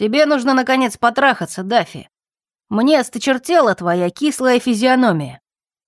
Тебе нужно, наконец, потрахаться, Дафи. Мне осточертела твоя кислая физиономия.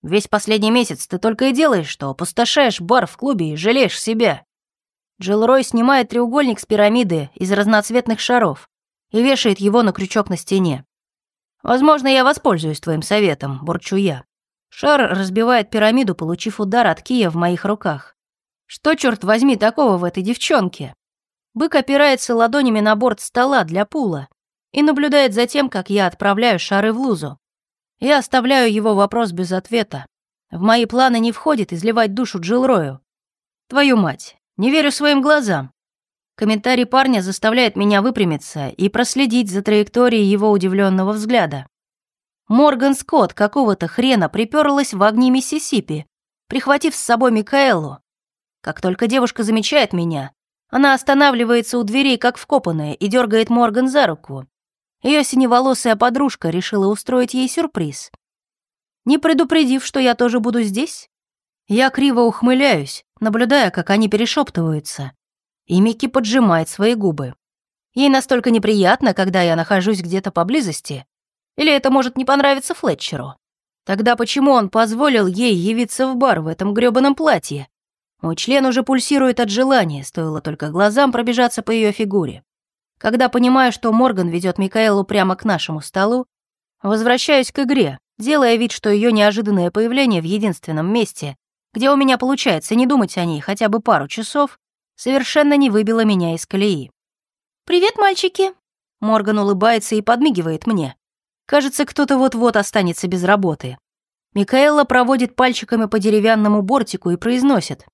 Весь последний месяц ты только и делаешь, что опустошаешь бар в клубе и жалеешь себя. Джилл Рой снимает треугольник с пирамиды из разноцветных шаров и вешает его на крючок на стене. Возможно, я воспользуюсь твоим советом, бурчу я. Шар разбивает пирамиду, получив удар от кия в моих руках. Что, черт возьми, такого в этой девчонке? Бык опирается ладонями на борт стола для пула и наблюдает за тем, как я отправляю шары в лузу. Я оставляю его вопрос без ответа. В мои планы не входит изливать душу Джилрою. Твою мать, не верю своим глазам. Комментарий парня заставляет меня выпрямиться и проследить за траекторией его удивленного взгляда. Морган Скотт какого-то хрена приперлась в огни Миссисипи, прихватив с собой Микаэлу. Как только девушка замечает меня, она останавливается у дверей, как вкопанная, и дергает Морган за руку. Ее синеволосая подружка решила устроить ей сюрприз. Не предупредив, что я тоже буду здесь, я криво ухмыляюсь, наблюдая, как они перешептываются. И Микки поджимает свои губы. Ей настолько неприятно, когда я нахожусь где-то поблизости. Или это может не понравиться Флетчеру? Тогда почему он позволил ей явиться в бар в этом грёбаном платье? Мой член уже пульсирует от желания, стоило только глазам пробежаться по ее фигуре. Когда понимаю, что Морган ведет Микаэлу прямо к нашему столу, возвращаюсь к игре, делая вид, что ее неожиданное появление в единственном месте, где у меня получается не думать о ней хотя бы пару часов, совершенно не выбило меня из колеи. «Привет, мальчики!» Морган улыбается и подмигивает мне. Кажется, кто-то вот-вот останется без работы. Микаэла проводит пальчиками по деревянному бортику и произносит.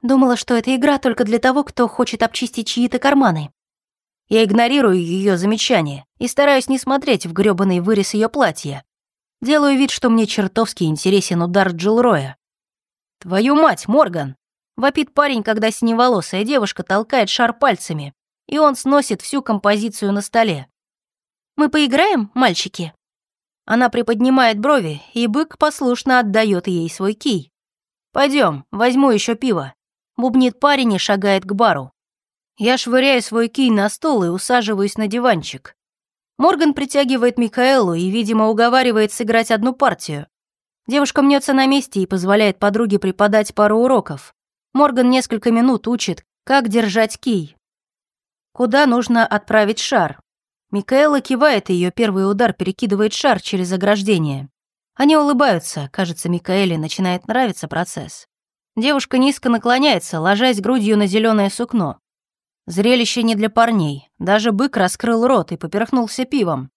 Думала, что это игра только для того, кто хочет обчистить чьи-то карманы. Я игнорирую ее замечание и стараюсь не смотреть в грёбаный вырез ее платья. Делаю вид, что мне чертовски интересен удар Джилроя. «Твою мать, Морган!» — вопит парень, когда синеволосая девушка толкает шар пальцами, и он сносит всю композицию на столе. «Мы поиграем, мальчики?» Она приподнимает брови, и бык послушно отдает ей свой кий. Пойдем, возьму еще пиво бубнит парень и шагает к бару. Я швыряю свой кий на стол и усаживаюсь на диванчик. Морган притягивает Микаэлу и, видимо, уговаривает сыграть одну партию. Девушка мнется на месте и позволяет подруге преподать пару уроков. Морган несколько минут учит, как держать кий. Куда нужно отправить шар. Микаэла кивает, и ее первый удар перекидывает шар через ограждение. Они улыбаются, кажется, Микаэле начинает нравиться процесс. Девушка низко наклоняется, ложась грудью на зеленое сукно. Зрелище не для парней. Даже бык раскрыл рот и поперхнулся пивом.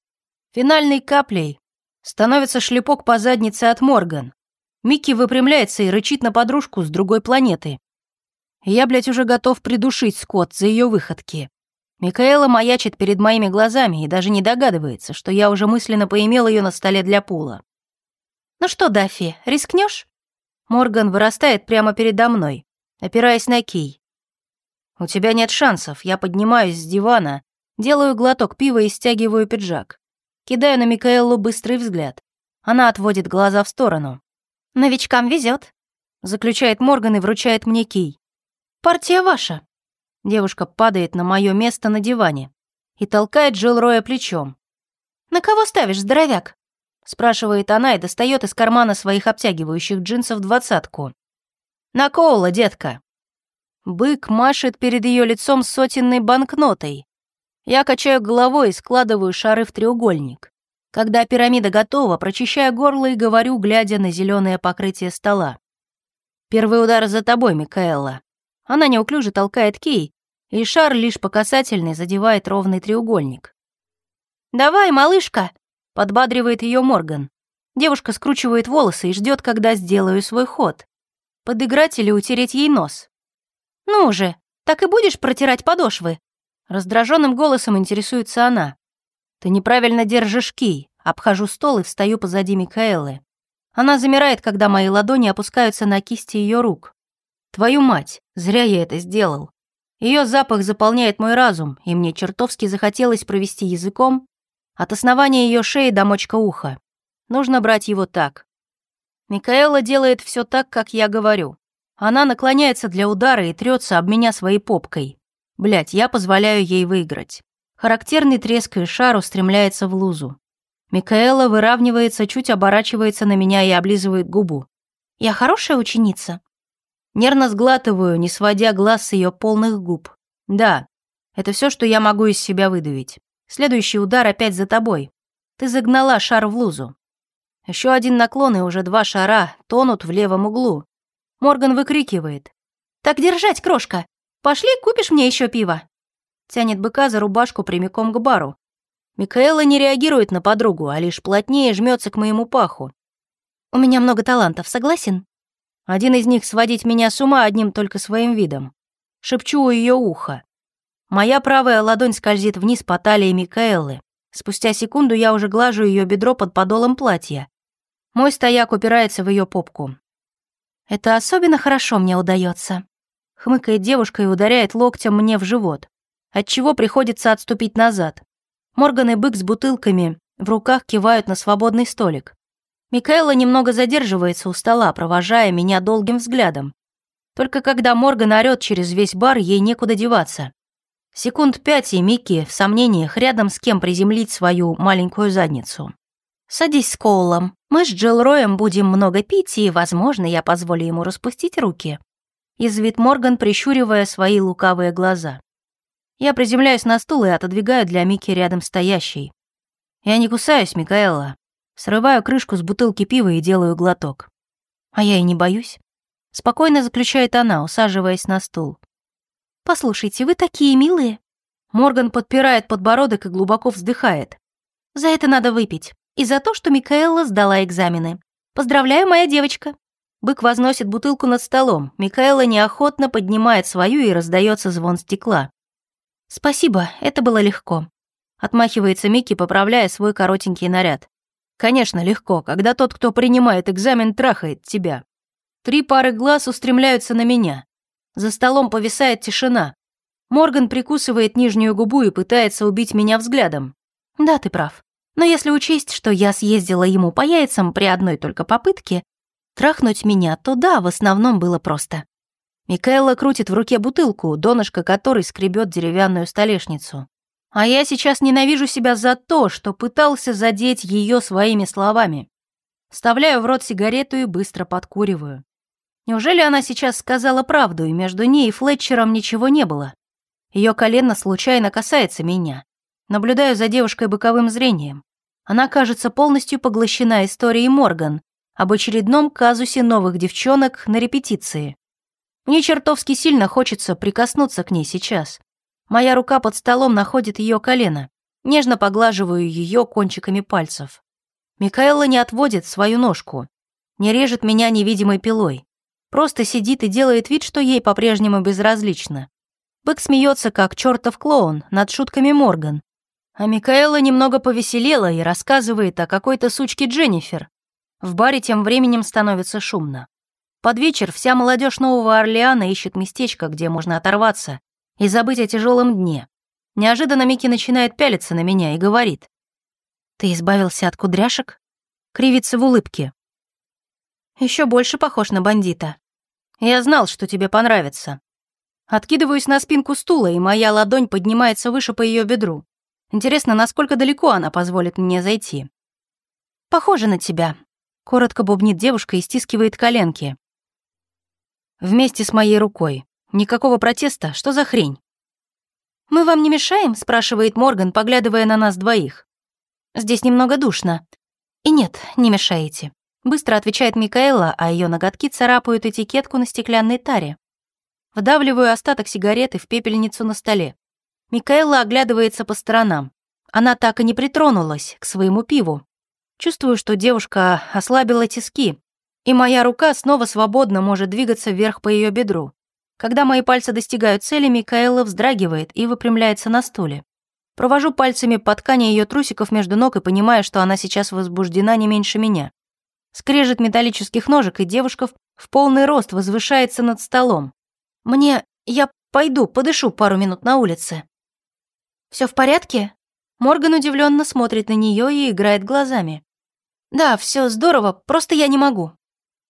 Финальной каплей становится шлепок по заднице от Морган. Микки выпрямляется и рычит на подружку с другой планеты. Я, блядь, уже готов придушить Скотт за ее выходки. Микаэла маячит перед моими глазами и даже не догадывается, что я уже мысленно поимел ее на столе для пула. «Ну что, Даффи, рискнешь? Морган вырастает прямо передо мной, опираясь на кий. «У тебя нет шансов. Я поднимаюсь с дивана, делаю глоток пива и стягиваю пиджак. Кидаю на Микаэлу быстрый взгляд. Она отводит глаза в сторону. «Новичкам везет, заключает Морган и вручает мне кий. «Партия ваша». Девушка падает на мое место на диване и толкает Джилл Роя плечом. «На кого ставишь, здоровяк?» Спрашивает она и достает из кармана своих обтягивающих джинсов двадцатку. «На Коула, детка!» Бык машет перед ее лицом сотенной банкнотой. Я качаю головой и складываю шары в треугольник. Когда пирамида готова, прочищаю горло и говорю, глядя на зеленое покрытие стола. «Первый удар за тобой, Микаэла». Она неуклюже толкает кей, и шар лишь по касательной задевает ровный треугольник. «Давай, малышка!» Подбадривает ее Морган. Девушка скручивает волосы и ждет, когда сделаю свой ход. Подыграть или утереть ей нос. «Ну же, так и будешь протирать подошвы?» Раздраженным голосом интересуется она. «Ты неправильно держишь кий». Обхожу стол и встаю позади Микаэлы. Она замирает, когда мои ладони опускаются на кисти ее рук. Твою мать, зря я это сделал. Ее запах заполняет мой разум, и мне чертовски захотелось провести языком от основания ее шеи до мочка уха. Нужно брать его так. Микаэла делает все так, как я говорю. Она наклоняется для удара и трется об меня своей попкой. Блять, я позволяю ей выиграть. Характерный треск и шар устремляется в лузу. Микаэла выравнивается, чуть оборачивается на меня и облизывает губу. «Я хорошая ученица?» Нервно сглатываю, не сводя глаз с ее полных губ. «Да, это все, что я могу из себя выдавить. Следующий удар опять за тобой. Ты загнала шар в лузу. Еще один наклон, и уже два шара тонут в левом углу. Морган выкрикивает. «Так держать, крошка! Пошли, купишь мне еще пиво!» Тянет быка за рубашку прямиком к бару. Микаэла не реагирует на подругу, а лишь плотнее жмется к моему паху. «У меня много талантов, согласен?» Один из них сводить меня с ума одним только своим видом. Шепчу у ее уха. Моя правая ладонь скользит вниз по талии Микаэлы. Спустя секунду я уже глажу ее бедро под подолом платья. Мой стояк упирается в ее попку. Это особенно хорошо мне удается. Хмыкает девушка и ударяет локтем мне в живот, отчего приходится отступить назад. Морган и бык с бутылками в руках кивают на свободный столик. Микаэла немного задерживается у стола, провожая меня долгим взглядом. Только когда Морган орёт через весь бар, ей некуда деваться. Секунд пять, и Микки в сомнениях рядом с кем приземлить свою маленькую задницу. «Садись с Коулом. Мы с Джилл Роем будем много пить, и, возможно, я позволю ему распустить руки». Извит Морган, прищуривая свои лукавые глаза. Я приземляюсь на стул и отодвигаю для Микки рядом стоящей. Я не кусаюсь, Микаэла. Срываю крышку с бутылки пива и делаю глоток. А я и не боюсь. Спокойно заключает она, усаживаясь на стул. «Послушайте, вы такие милые». Морган подпирает подбородок и глубоко вздыхает. «За это надо выпить. И за то, что Микаэла сдала экзамены. Поздравляю, моя девочка». Бык возносит бутылку над столом. Микаэла неохотно поднимает свою и раздается звон стекла. «Спасибо, это было легко», — отмахивается Микки, поправляя свой коротенький наряд. «Конечно, легко, когда тот, кто принимает экзамен, трахает тебя». Три пары глаз устремляются на меня. За столом повисает тишина. Морган прикусывает нижнюю губу и пытается убить меня взглядом. «Да, ты прав. Но если учесть, что я съездила ему по яйцам при одной только попытке, трахнуть меня, то да, в основном было просто. Микаэла крутит в руке бутылку, донышко которой скребет деревянную столешницу. А я сейчас ненавижу себя за то, что пытался задеть ее своими словами. Вставляю в рот сигарету и быстро подкуриваю. Неужели она сейчас сказала правду, и между ней и Флетчером ничего не было? Ее колено случайно касается меня. Наблюдаю за девушкой боковым зрением. Она кажется полностью поглощена историей Морган об очередном казусе новых девчонок на репетиции. Мне чертовски сильно хочется прикоснуться к ней сейчас. Моя рука под столом находит ее колено. Нежно поглаживаю ее кончиками пальцев. Микаэла не отводит свою ножку, не режет меня невидимой пилой. Просто сидит и делает вид, что ей по-прежнему безразлично. Бык смеется, как чертов клоун, над шутками Морган, а Микаэла немного повеселела и рассказывает о какой-то сучке Дженнифер. В баре тем временем становится шумно. Под вечер вся молодежь Нового Орлеана ищет местечко, где можно оторваться и забыть о тяжелом дне. Неожиданно Микки начинает пялиться на меня и говорит. «Ты избавился от кудряшек?» Кривится в улыбке. Еще больше похож на бандита. Я знал, что тебе понравится. Откидываюсь на спинку стула, и моя ладонь поднимается выше по ее бедру. Интересно, насколько далеко она позволит мне зайти. «Похоже на тебя», — коротко бубнит девушка и стискивает коленки. Вместе с моей рукой. Никакого протеста, что за хрень? «Мы вам не мешаем?» — спрашивает Морган, поглядывая на нас двоих. «Здесь немного душно». «И нет, не мешаете», — быстро отвечает Микаэла, а ее ноготки царапают этикетку на стеклянной таре. Вдавливаю остаток сигареты в пепельницу на столе. Микаэла оглядывается по сторонам. Она так и не притронулась к своему пиву. Чувствую, что девушка ослабила тиски, и моя рука снова свободно может двигаться вверх по ее бедру. Когда мои пальцы достигают цели, Микаэла вздрагивает и выпрямляется на стуле. Провожу пальцами по ткани ее трусиков между ног и понимаю, что она сейчас возбуждена не меньше меня. Скрежет металлических ножек, и девушка в полный рост возвышается над столом. Мне... я пойду, подышу пару минут на улице. Все в порядке?» Морган удивленно смотрит на нее и играет глазами. «Да, все здорово, просто я не могу».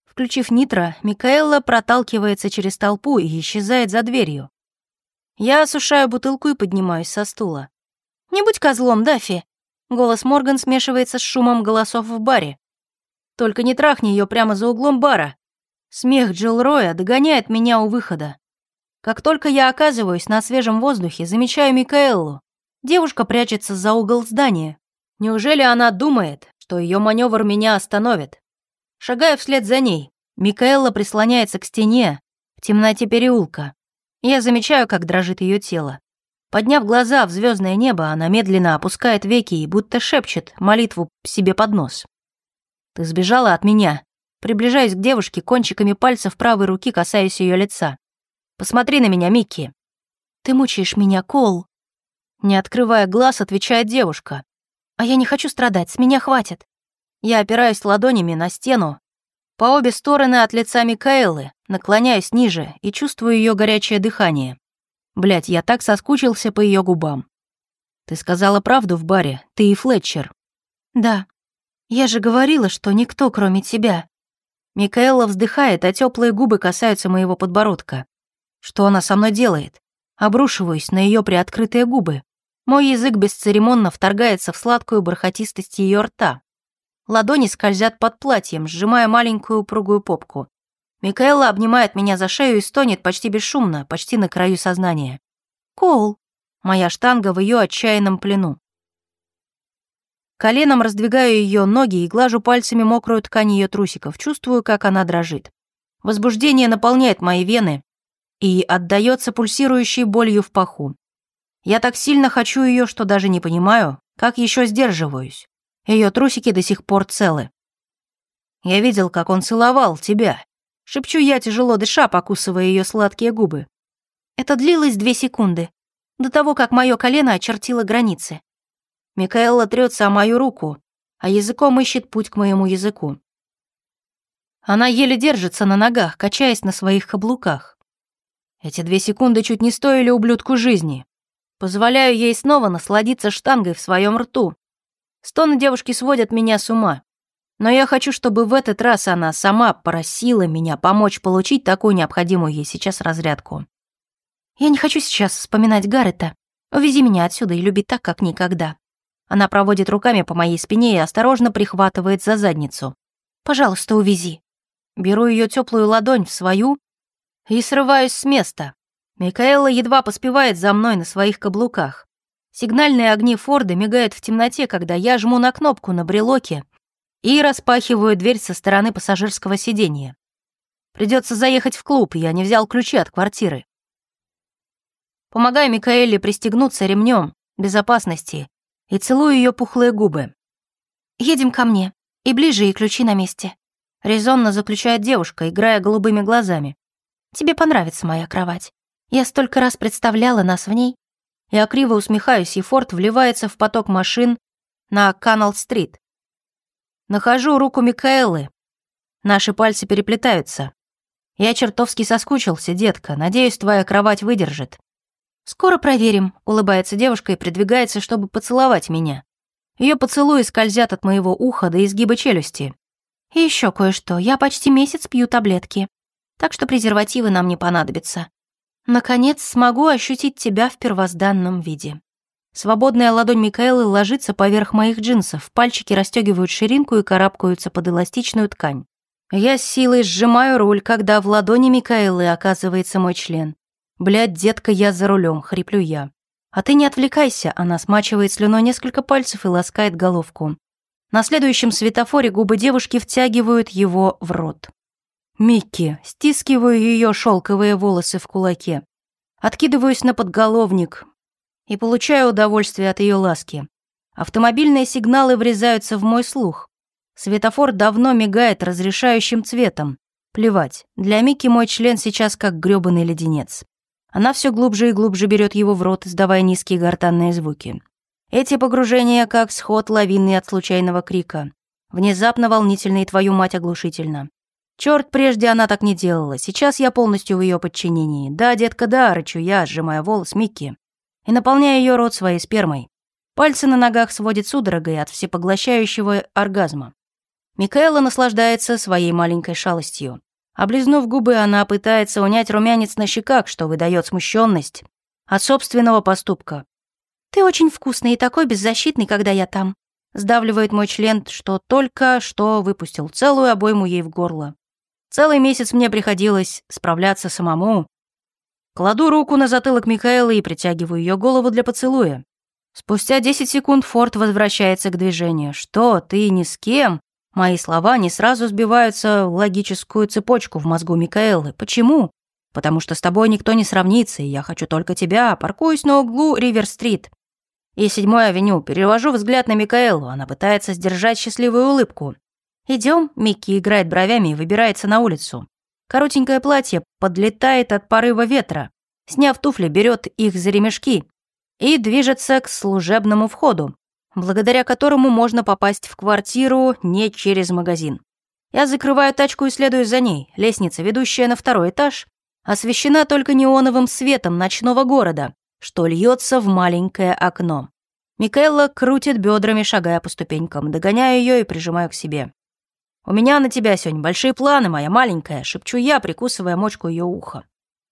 Включив нитро, Микаэла проталкивается через толпу и исчезает за дверью. Я осушаю бутылку и поднимаюсь со стула. Не будь козлом, Даффи. Голос Морган смешивается с шумом голосов в баре. Только не трахни ее прямо за углом бара. Смех Джилл Роя догоняет меня у выхода. Как только я оказываюсь на свежем воздухе, замечаю Микаэллу. Девушка прячется за угол здания. Неужели она думает, что ее маневр меня остановит? Шагая вслед за ней, Микаэлла прислоняется к стене в темноте переулка. Я замечаю, как дрожит ее тело. Подняв глаза в звездное небо, она медленно опускает веки и будто шепчет молитву себе под нос. «Ты сбежала от меня». Приближаюсь к девушке, кончиками пальцев правой руки касаясь ее лица. «Посмотри на меня, Микки». «Ты мучаешь меня, Кол». Не открывая глаз, отвечает девушка. «А я не хочу страдать, с меня хватит». Я опираюсь ладонями на стену, по обе стороны от лица Микаэлы, наклоняюсь ниже и чувствую ее горячее дыхание. Блять, я так соскучился по ее губам. Ты сказала правду в баре, ты и Флетчер. Да. Я же говорила, что никто, кроме тебя. Микаэла вздыхает, а теплые губы касаются моего подбородка. Что она со мной делает? Обрушиваюсь на ее приоткрытые губы. Мой язык бесцеремонно вторгается в сладкую бархатистость ее рта. Ладони скользят под платьем, сжимая маленькую упругую попку. Микаэла обнимает меня за шею и стонет почти бесшумно, почти на краю сознания. «Коул!» Моя штанга в ее отчаянном плену. Коленом раздвигаю ее ноги и глажу пальцами мокрую ткань ее трусиков, чувствую, как она дрожит. Возбуждение наполняет мои вены и отдается пульсирующей болью в паху. Я так сильно хочу ее, что даже не понимаю, как еще сдерживаюсь. Ее трусики до сих пор целы. Я видел, как он целовал тебя. Шепчу я, тяжело дыша, покусывая ее сладкие губы. Это длилось две секунды, до того, как мое колено очертило границы. Микаэла трется о мою руку, а языком ищет путь к моему языку. Она еле держится на ногах, качаясь на своих каблуках. Эти две секунды чуть не стоили ублюдку жизни. Позволяю ей снова насладиться штангой в своем рту, Стоны девушки сводят меня с ума. Но я хочу, чтобы в этот раз она сама просила меня помочь получить такую необходимую ей сейчас разрядку. Я не хочу сейчас вспоминать Гаррета. Увези меня отсюда и люби так, как никогда. Она проводит руками по моей спине и осторожно прихватывает за задницу. Пожалуйста, увези. Беру ее теплую ладонь в свою и срываюсь с места. Микаэла едва поспевает за мной на своих каблуках. Сигнальные огни Форда мигают в темноте, когда я жму на кнопку на брелоке и распахиваю дверь со стороны пассажирского сиденья. Придется заехать в клуб, я не взял ключи от квартиры. Помогаю Микаэле пристегнуться ремнем безопасности и целую ее пухлые губы. «Едем ко мне, и ближе, и ключи на месте», — резонно заключает девушка, играя голубыми глазами. «Тебе понравится моя кровать. Я столько раз представляла нас в ней, я криво усмехаюсь, и Форд вливается в поток машин на Канал-стрит. Нахожу руку Микаэлы. Наши пальцы переплетаются. Я чертовски соскучился, детка. Надеюсь, твоя кровать выдержит. Скоро проверим, улыбается девушка и придвигается, чтобы поцеловать меня. Ее поцелуи скользят от моего уха до изгиба челюсти. И еще кое-что. Я почти месяц пью таблетки. Так что презервативы нам не понадобятся. Наконец смогу ощутить тебя в первозданном виде. Свободная ладонь Микаэлы ложится поверх моих джинсов, пальчики расстегивают ширинку и карабкаются под эластичную ткань. Я с силой сжимаю руль, когда в ладони Микаэлы оказывается мой член. Блядь, детка, я за рулем, хриплю я. А ты не отвлекайся, она смачивает слюной несколько пальцев и ласкает головку. На следующем светофоре губы девушки втягивают его в рот. Микки, стискиваю ее шелковые волосы в кулаке. Откидываюсь на подголовник и получаю удовольствие от ее ласки. Автомобильные сигналы врезаются в мой слух. Светофор давно мигает разрешающим цветом. Плевать, для Микки мой член сейчас как грёбаный леденец. Она все глубже и глубже берет его в рот, издавая низкие гортанные звуки. Эти погружения как сход лавины от случайного крика. Внезапно волнительно и твою мать оглушительно. Черт, прежде она так не делала. Сейчас я полностью в ее подчинении. Да, детка, да, рычу я, сжимая волос Микки. И наполняя ее рот своей спермой. Пальцы на ногах сводит судорогой от всепоглощающего оргазма. Микаэла наслаждается своей маленькой шалостью. Облизнув губы, она пытается унять румянец на щеках, что выдает смущенность от собственного поступка. «Ты очень вкусный и такой беззащитный, когда я там», сдавливает мой член, что только что выпустил целую обойму ей в горло. Целый месяц мне приходилось справляться самому. Кладу руку на затылок Микаэлы и притягиваю ее голову для поцелуя. Спустя 10 секунд Форд возвращается к движению. «Что, ты ни с кем?» Мои слова не сразу сбиваются в логическую цепочку в мозгу Микаэлы. Почему? Потому что с тобой никто не сравнится, и я хочу только тебя. Паркуюсь на углу Ривер-стрит. И седьмой авеню. Перевожу взгляд на Микаэлу. Она пытается сдержать счастливую улыбку. Идем. Микки играет бровями и выбирается на улицу. Коротенькое платье подлетает от порыва ветра. Сняв туфли, берет их за ремешки и движется к служебному входу, благодаря которому можно попасть в квартиру не через магазин. Я закрываю тачку и следую за ней. Лестница, ведущая на второй этаж, освещена только неоновым светом ночного города, что льется в маленькое окно. Микаэла крутит бедрами, шагая по ступенькам, догоняю ее и прижимаю к себе. «У меня на тебя сегодня большие планы, моя маленькая», — шепчу я, прикусывая мочку ее уха.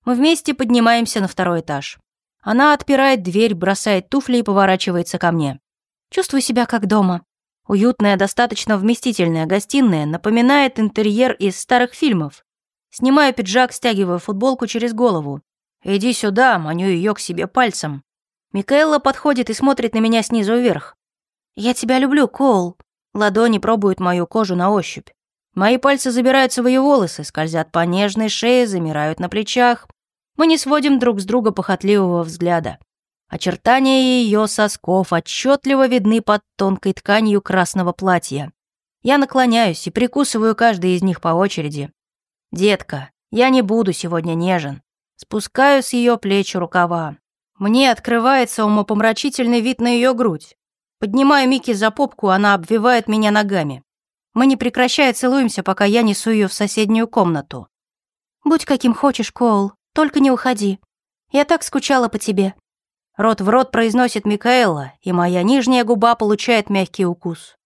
Мы вместе поднимаемся на второй этаж. Она отпирает дверь, бросает туфли и поворачивается ко мне. Чувствую себя как дома. Уютная, достаточно вместительная гостиная напоминает интерьер из старых фильмов. Снимаю пиджак, стягиваю футболку через голову. «Иди сюда», маню ее к себе пальцем. Микаэла подходит и смотрит на меня снизу вверх. «Я тебя люблю, Коул». Ладони пробуют мою кожу на ощупь. Мои пальцы забираются в ее волосы, скользят по нежной шее, замирают на плечах, мы не сводим друг с друга похотливого взгляда. Очертания ее сосков отчетливо видны под тонкой тканью красного платья. Я наклоняюсь и прикусываю каждый из них по очереди. «Детка, я не буду сегодня нежен». Спускаю с ее плеч рукава. Мне открывается умопомрачительный вид на ее грудь. Поднимаю Микки за попку, она обвивает меня ногами. Мы не прекращая целуемся, пока я несу ее в соседнюю комнату. «Будь каким хочешь, Коул», только не уходи. Я так скучала по тебе». Рот в рот произносит Микаэла, и моя нижняя губа получает мягкий укус.